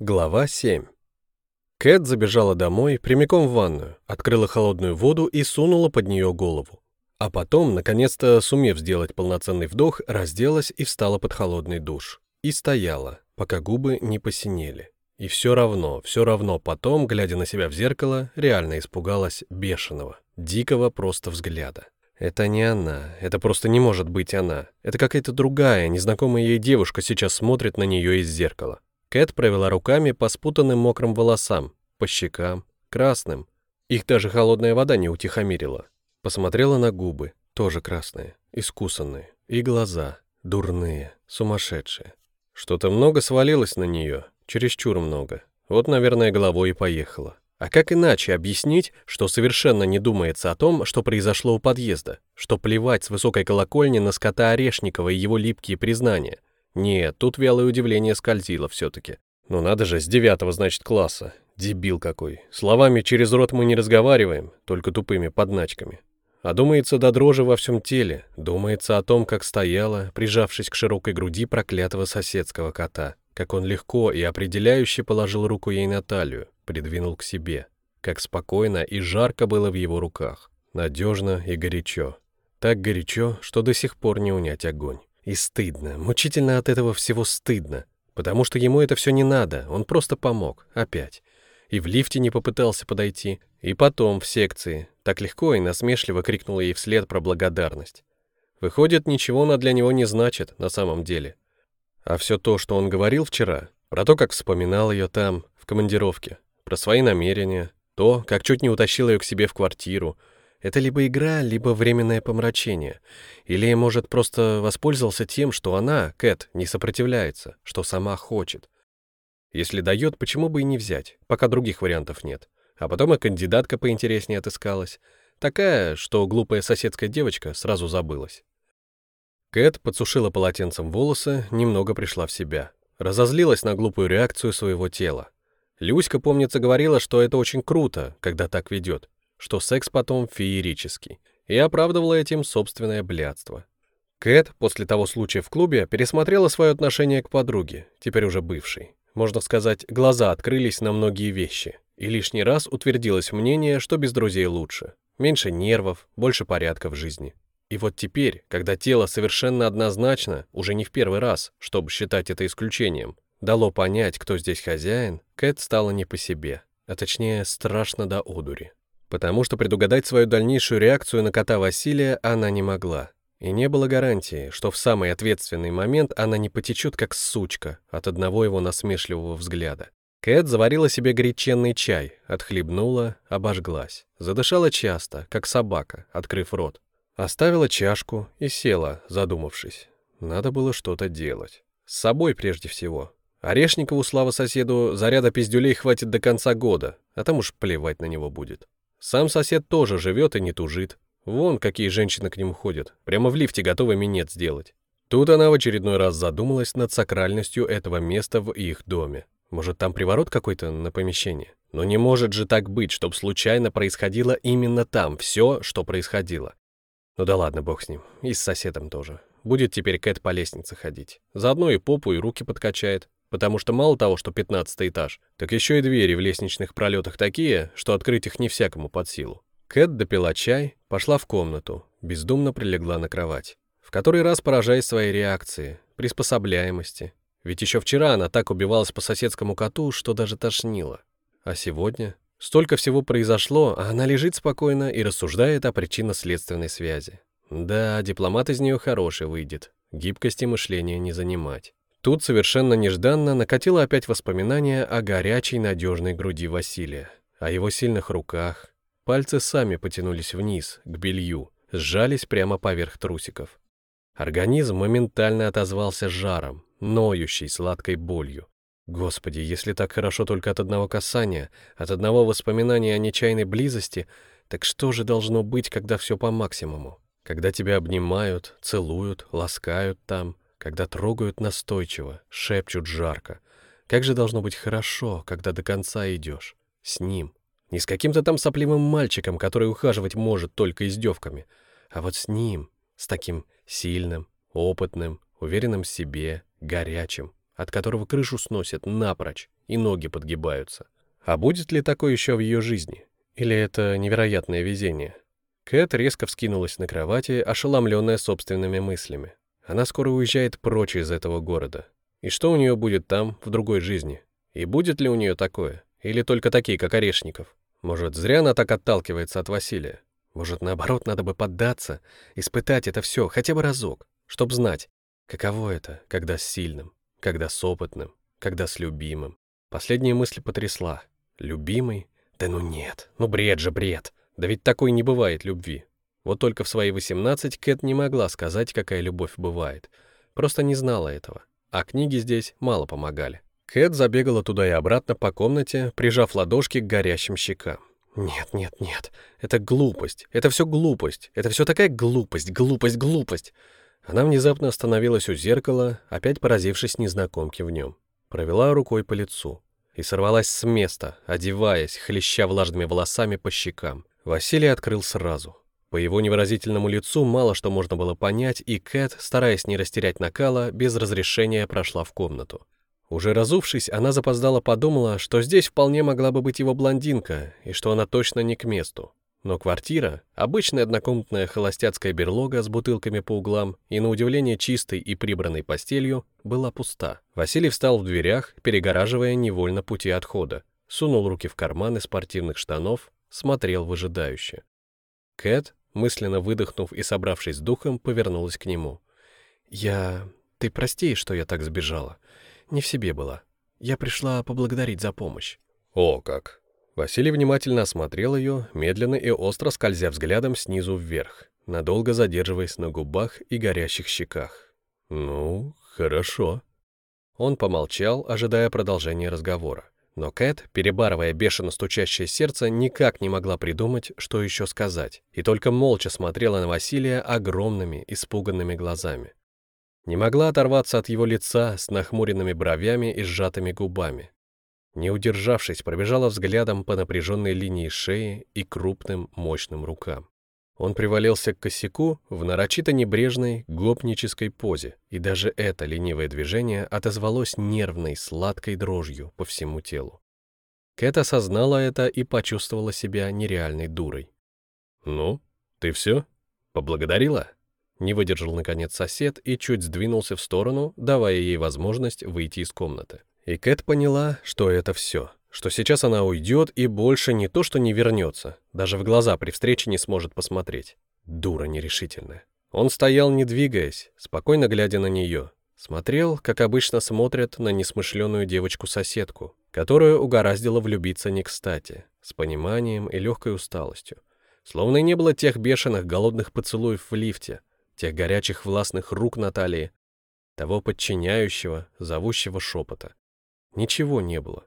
Глава 7. Кэт забежала домой, прямиком в ванную, открыла холодную воду и сунула под нее голову. А потом, наконец-то сумев сделать полноценный вдох, разделась и встала под холодный душ. И стояла, пока губы не посинели. И все равно, все равно потом, глядя на себя в зеркало, реально испугалась бешеного, дикого просто взгляда. Это не она, это просто не может быть она. Это какая-то другая, незнакомая ей девушка сейчас смотрит на нее из зеркала. Кэт провела руками по спутанным мокрым волосам, по щекам, красным. Их даже холодная вода не утихомирила. Посмотрела на губы, тоже красные, искусанные, и глаза, дурные, сумасшедшие. Что-то много свалилось на нее, чересчур много. Вот, наверное, головой и поехала. А как иначе объяснить, что совершенно не думается о том, что произошло у подъезда, что плевать с высокой колокольни на скота Орешникова и его липкие признания, нет, тут вялое удивление скользило все-таки. Ну надо же, с девятого, значит, класса. Дебил какой. Словами через рот мы не разговариваем, только тупыми подначками. А думается до дрожи во всем теле, думается о том, как стояла, прижавшись к широкой груди проклятого соседского кота, как он легко и определяюще положил руку ей на талию, придвинул к себе, как спокойно и жарко было в его руках, надежно и горячо. Так горячо, что до сих пор не унять огонь. И стыдно, мучительно от этого всего стыдно, потому что ему это все не надо, он просто помог, опять. И в лифте не попытался подойти, и потом в секции, так легко и насмешливо крикнул ей вслед про благодарность. Выходит, ничего она для него не значит на самом деле. А все то, что он говорил вчера, про то, как вспоминал ее там, в командировке, про свои намерения, то, как чуть не утащил ее к себе в квартиру, это либо игра, либо временное помрачение. Или, может, просто воспользовался тем, что она, Кэт, не сопротивляется, что сама хочет. Если дает, почему бы и не взять, пока других вариантов нет. А потом и кандидатка поинтереснее отыскалась. Такая, что глупая соседская девочка сразу забылась. Кэт подсушила полотенцем волосы, немного пришла в себя. Разозлилась на глупую реакцию своего тела. Люська, помнится, говорила, что это очень круто, когда так ведет что секс потом феерический, и оправдывала этим собственное блядство. Кэт после того случая в клубе пересмотрела свое отношение к подруге, теперь уже бывшей. Можно сказать, глаза открылись на многие вещи, и лишний раз утвердилось мнение, что без друзей лучше. Меньше нервов, больше порядка в жизни. И вот теперь, когда тело совершенно однозначно, уже не в первый раз, чтобы считать это исключением, дало понять, кто здесь хозяин, Кэт стала не по себе, а точнее страшно до одури потому что предугадать свою дальнейшую реакцию на кота Василия она не могла. И не было гарантии, что в самый ответственный момент она не потечет как сучка от одного его насмешливого взгляда. Кэт заварила себе горяченный чай, отхлебнула, обожглась. Задышала часто, как собака, открыв рот. Оставила чашку и села, задумавшись. Надо было что-то делать. С собой прежде всего. Орешникову, слава соседу, заряда пиздюлей хватит до конца года, а там уж плевать на него будет. Сам сосед тоже живет и не тужит. Вон, какие женщины к нему ходят. Прямо в лифте готовы минет сделать. Тут она в очередной раз задумалась над сакральностью этого места в их доме. Может, там приворот какой-то на помещение? Но не может же так быть, чтобы случайно происходило именно там все, что происходило. Ну да ладно, бог с ним. И с соседом тоже. Будет теперь Кэт по лестнице ходить. Заодно и попу, и руки подкачает потому что мало того, что пятнадцатый этаж, так еще и двери в лестничных пролетах такие, что открыть их не всякому под силу. Кэт допила чай, пошла в комнату, бездумно прилегла на кровать. В который раз поражаясь своей реакции, приспособляемости. Ведь еще вчера она так убивалась по соседскому коту, что даже тошнило. А сегодня столько всего произошло, а она лежит спокойно и рассуждает о причинно-следственной связи. Да, дипломат из нее хороший выйдет, гибкости мышления не занимать. Тут совершенно нежданно накатило опять воспоминание о горячей надежной груди Василия, о его сильных руках. Пальцы сами потянулись вниз, к белью, сжались прямо поверх трусиков. Организм моментально отозвался жаром, ноющей сладкой болью. Господи, если так хорошо только от одного касания, от одного воспоминания о нечаянной близости, так что же должно быть, когда все по максимуму? Когда тебя обнимают, целуют, ласкают там, когда трогают настойчиво, шепчут жарко. Как же должно быть хорошо, когда до конца идешь. С ним. Не с каким-то там сопливым мальчиком, который ухаживать может только издевками, а вот с ним, с таким сильным, опытным, уверенным в себе, горячим, от которого крышу сносят напрочь, и ноги подгибаются. А будет ли такое еще в ее жизни? Или это невероятное везение? Кэт резко вскинулась на кровати, ошеломленная собственными мыслями. Она скоро уезжает прочь из этого города. И что у нее будет там, в другой жизни? И будет ли у нее такое? Или только такие, как Орешников? Может, зря она так отталкивается от Василия? Может, наоборот, надо бы поддаться, испытать это все хотя бы разок, чтобы знать, каково это, когда с сильным, когда с опытным, когда с любимым. Последняя мысль потрясла. Любимый? Да ну нет, ну бред же бред. Да ведь такой не бывает любви. Вот только в свои 18 Кэт не могла сказать, какая любовь бывает. Просто не знала этого. А книги здесь мало помогали. Кэт забегала туда и обратно по комнате, прижав ладошки к горящим щекам. «Нет, нет, нет, это глупость, это все глупость, это все такая глупость, глупость, глупость». Она внезапно остановилась у зеркала, опять поразившись незнакомке в нем. Провела рукой по лицу и сорвалась с места, одеваясь, хлеща влажными волосами по щекам. Василий открыл сразу. По его невыразительному лицу мало что можно было понять, и Кэт, стараясь не растерять накала, без разрешения прошла в комнату. Уже разувшись, она запоздала подумала, что здесь вполне могла бы быть его блондинка, и что она точно не к месту. Но квартира, обычная однокомнатная холостяцкая берлога с бутылками по углам и, на удивление, чистой и прибранной постелью, была пуста. Василий встал в дверях, перегораживая невольно пути отхода, сунул руки в карманы спортивных штанов, смотрел выжидающе. Кэт, мысленно выдохнув и собравшись с духом, повернулась к нему. «Я... Ты прости, что я так сбежала. Не в себе была. Я пришла поблагодарить за помощь». «О как!» Василий внимательно осмотрел ее, медленно и остро скользя взглядом снизу вверх, надолго задерживаясь на губах и горящих щеках. «Ну, хорошо». Он помолчал, ожидая продолжения разговора. Но Кэт, перебарывая бешено стучащее сердце, никак не могла придумать, что еще сказать, и только молча смотрела на Василия огромными, испуганными глазами. Не могла оторваться от его лица с нахмуренными бровями и сжатыми губами. Не удержавшись, пробежала взглядом по напряженной линии шеи и крупным, мощным рукам. Он привалился к косяку в нарочито небрежной, гопнической позе, и даже это ленивое движение отозвалось нервной, сладкой дрожью по всему телу. Кэт осознала это и почувствовала себя нереальной дурой. «Ну, ты все? Поблагодарила?» Не выдержал, наконец, сосед и чуть сдвинулся в сторону, давая ей возможность выйти из комнаты. И Кэт поняла, что это все что сейчас она уйдет и больше не то, что не вернется, даже в глаза при встрече не сможет посмотреть. Дура нерешительная. Он стоял, не двигаясь, спокойно глядя на нее. Смотрел, как обычно смотрят на несмышленую девочку-соседку, которая угораздила влюбиться не кстати, с пониманием и легкой усталостью. Словно и не было тех бешеных голодных поцелуев в лифте, тех горячих властных рук Натальи, того подчиняющего, зовущего шепота. Ничего не было.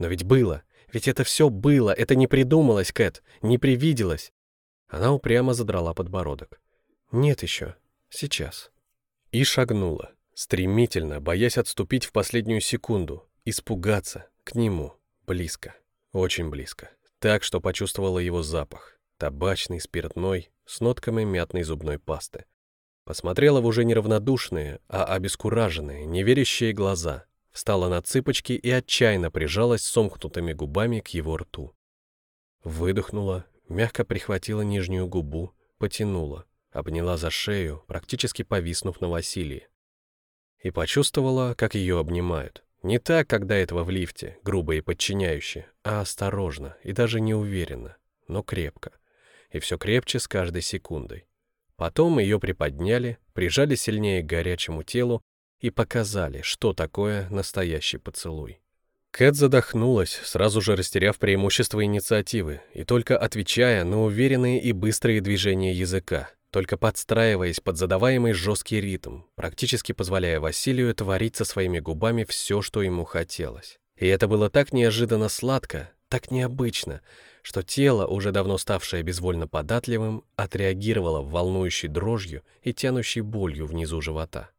Но ведь было. Ведь это все было. Это не придумалось, Кэт. Не привиделось. Она упрямо задрала подбородок. Нет еще. Сейчас. И шагнула. Стремительно, боясь отступить в последнюю секунду. Испугаться. К нему. Близко. Очень близко. Так, что почувствовала его запах. Табачный, спиртной, с нотками мятной зубной пасты. Посмотрела в уже неравнодушные, а обескураженные, неверящие глаза — встала на цыпочки и отчаянно прижалась сомкнутыми губами к его рту. Выдохнула, мягко прихватила нижнюю губу, потянула, обняла за шею, практически повиснув на Василии. И почувствовала, как ее обнимают. Не так, до этого в лифте, грубо и подчиняюще, а осторожно и даже неуверенно, но крепко. И все крепче с каждой секундой. Потом ее приподняли, прижали сильнее к горячему телу и показали, что такое настоящий поцелуй. Кэт задохнулась, сразу же растеряв преимущество инициативы, и только отвечая на уверенные и быстрые движения языка, только подстраиваясь под задаваемый жесткий ритм, практически позволяя Василию творить со своими губами все, что ему хотелось. И это было так неожиданно сладко, так необычно, что тело, уже давно ставшее безвольно податливым, отреагировало волнующей дрожью и тянущей болью внизу живота.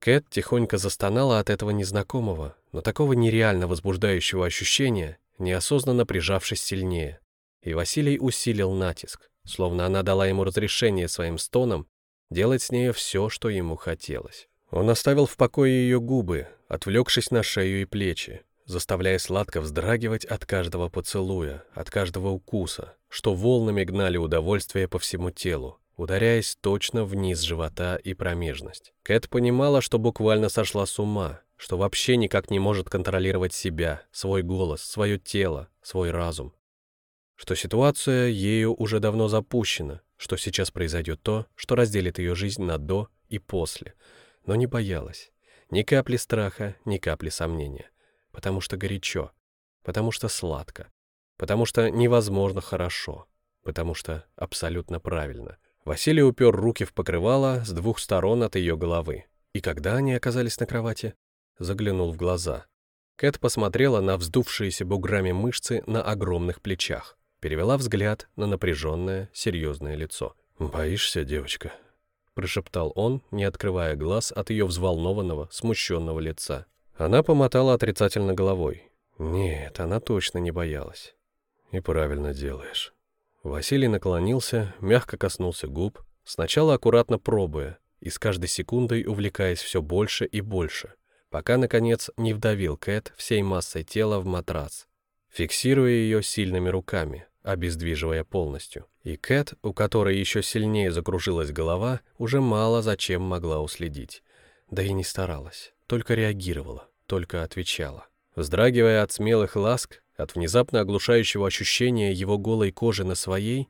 Кэт тихонько застонала от этого незнакомого, но такого нереально возбуждающего ощущения, неосознанно прижавшись сильнее. И Василий усилил натиск, словно она дала ему разрешение своим стоном делать с ней все, что ему хотелось. Он оставил в покое ее губы, отвлекшись на шею и плечи, заставляя сладко вздрагивать от каждого поцелуя, от каждого укуса, что волнами гнали удовольствие по всему телу, ударяясь точно вниз живота и промежность. Кэт понимала, что буквально сошла с ума, что вообще никак не может контролировать себя, свой голос, свое тело, свой разум. Что ситуация ею уже давно запущена, что сейчас произойдет то, что разделит ее жизнь на «до» и «после», но не боялась. Ни капли страха, ни капли сомнения. Потому что горячо, потому что сладко, потому что невозможно хорошо, потому что абсолютно правильно. Василий упер руки в покрывало с двух сторон от ее головы. И когда они оказались на кровати, заглянул в глаза. Кэт посмотрела на вздувшиеся буграми мышцы на огромных плечах, перевела взгляд на напряженное, серьезное лицо. «Боишься, девочка?» — прошептал он, не открывая глаз от ее взволнованного, смущенного лица. Она помотала отрицательно головой. Нет, она точно не боялась. «И правильно делаешь». Василий наклонился, мягко коснулся губ, сначала аккуратно пробуя, и с каждой секундой увлекаясь все больше и больше, пока, наконец, не вдавил Кэт всей массой тела в матрас, фиксируя ее сильными руками, обездвиживая полностью. И Кэт, у которой еще сильнее закружилась голова, уже мало зачем могла уследить. Да и не старалась, только реагировала, только отвечала. Вздрагивая от смелых ласк, от внезапно оглушающего ощущения его голой кожи на своей,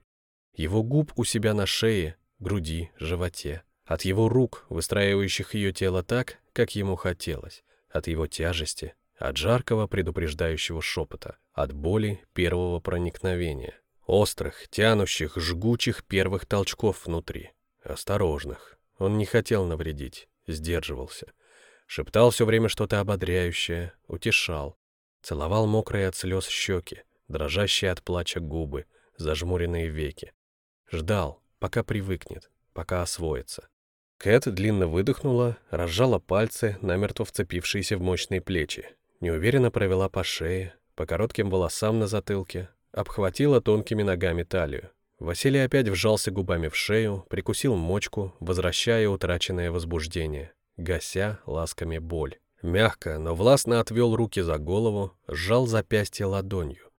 его губ у себя на шее, груди, животе, от его рук, выстраивающих ее тело так, как ему хотелось, от его тяжести, от жаркого предупреждающего шепота, от боли первого проникновения, острых, тянущих, жгучих первых толчков внутри, осторожных. Он не хотел навредить, сдерживался. Шептал все время что-то ободряющее, утешал. Целовал мокрые от слез щеки, дрожащие от плача губы, зажмуренные веки. Ждал, пока привыкнет, пока освоится. Кэт длинно выдохнула, разжала пальцы, намертво вцепившиеся в мощные плечи. Неуверенно провела по шее, по коротким волосам на затылке, обхватила тонкими ногами талию. Василий опять вжался губами в шею, прикусил мочку, возвращая утраченное возбуждение, гася ласками боль. Мягко, но властно отвел руки за голову, сжал запястье ладонью.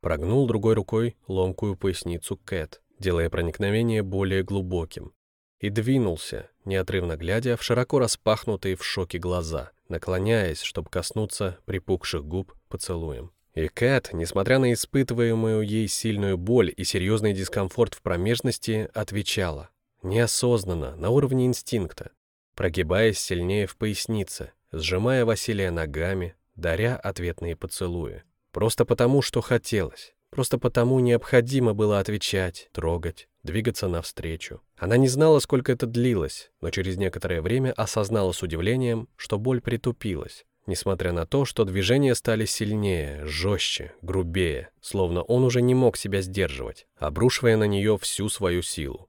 Прогнул другой рукой ломкую поясницу Кэт, делая проникновение более глубоким и двинулся, неотрывно глядя в широко распахнутые в шоке глаза, наклоняясь, чтобы коснуться припухших губ поцелуем. И Кэт, несмотря на испытываемую ей сильную боль и серьезный дискомфорт в промежности, отвечала. Неосознанно, на уровне инстинкта, прогибаясь сильнее в пояснице, сжимая Василия ногами, даря ответные поцелуи. Просто потому, что хотелось. Просто потому необходимо было отвечать, трогать, двигаться навстречу. Она не знала, сколько это длилось, но через некоторое время осознала с удивлением, что боль притупилась, несмотря на то, что движения стали сильнее, жестче, грубее, словно он уже не мог себя сдерживать, обрушивая на нее всю свою силу.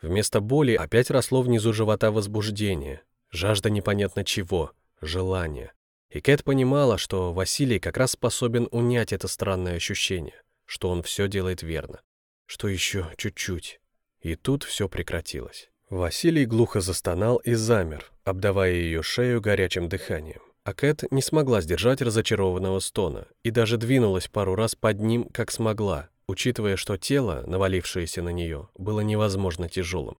Вместо боли опять росло внизу живота возбуждение, жажда непонятно чего, желание. И Кэт понимала, что Василий как раз способен унять это странное ощущение, что он все делает верно что еще чуть-чуть. И тут все прекратилось. Василий глухо застонал и замер, обдавая ее шею горячим дыханием. А Кэт не смогла сдержать разочарованного стона и даже двинулась пару раз под ним, как смогла, учитывая, что тело, навалившееся на нее, было невозможно тяжелым.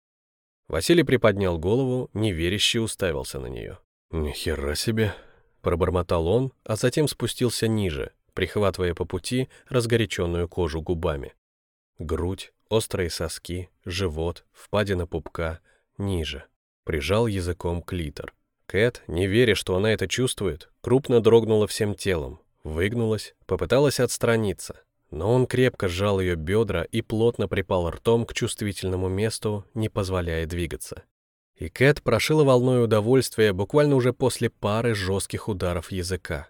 Василий приподнял голову, неверяще уставился на нее. «Ни хера себе!» — пробормотал он, а затем спустился ниже, прихватывая по пути разгоряченную кожу губами. Грудь, острые соски, живот, впадина пупка, ниже. Прижал языком клитор. Кэт, не веря, что она это чувствует, крупно дрогнула всем телом, выгнулась, попыталась отстраниться, но он крепко сжал ее бедра и плотно припал ртом к чувствительному месту, не позволяя двигаться. И Кэт прошила волной удовольствия буквально уже после пары жестких ударов языка.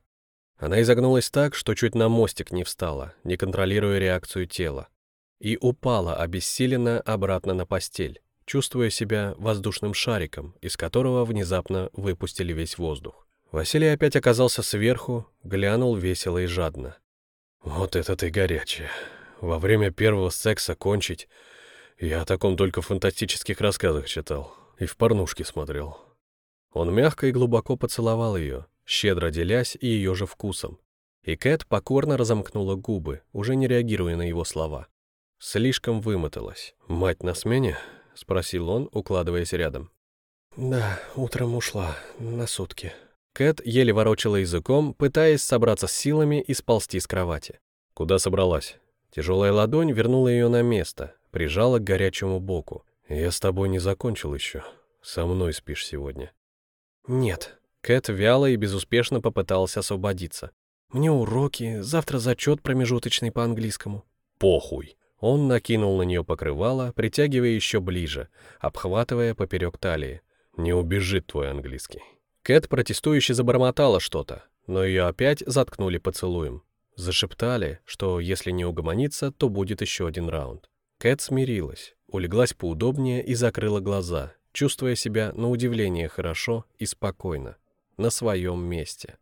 Она изогнулась так, что чуть на мостик не встала, не контролируя реакцию тела и упала обессиленно обратно на постель, чувствуя себя воздушным шариком, из которого внезапно выпустили весь воздух. Василий опять оказался сверху, глянул весело и жадно. «Вот это ты горячая. Во время первого секса кончить. Я о таком только в фантастических рассказах читал и в порнушке смотрел». Он мягко и глубоко поцеловал ее, щедро делясь и ее же вкусом. И Кэт покорно разомкнула губы, уже не реагируя на его слова. Слишком вымоталась. «Мать на смене?» — спросил он, укладываясь рядом. «Да, утром ушла, на сутки». Кэт еле ворочала языком, пытаясь собраться с силами и сползти с кровати. «Куда собралась?» Тяжелая ладонь вернула ее на место, прижала к горячему боку. «Я с тобой не закончил еще. Со мной спишь сегодня». «Нет». Кэт вяло и безуспешно попытался освободиться. «Мне уроки, завтра зачет промежуточный по английскому». «Похуй». Он накинул на нее покрывало, притягивая еще ближе, обхватывая поперек талии. «Не убежит твой английский». Кэт протестующе забормотала что-то, но ее опять заткнули поцелуем. Зашептали, что если не угомонится, то будет еще один раунд. Кэт смирилась, улеглась поудобнее и закрыла глаза, чувствуя себя на удивление хорошо и спокойно, на своем месте.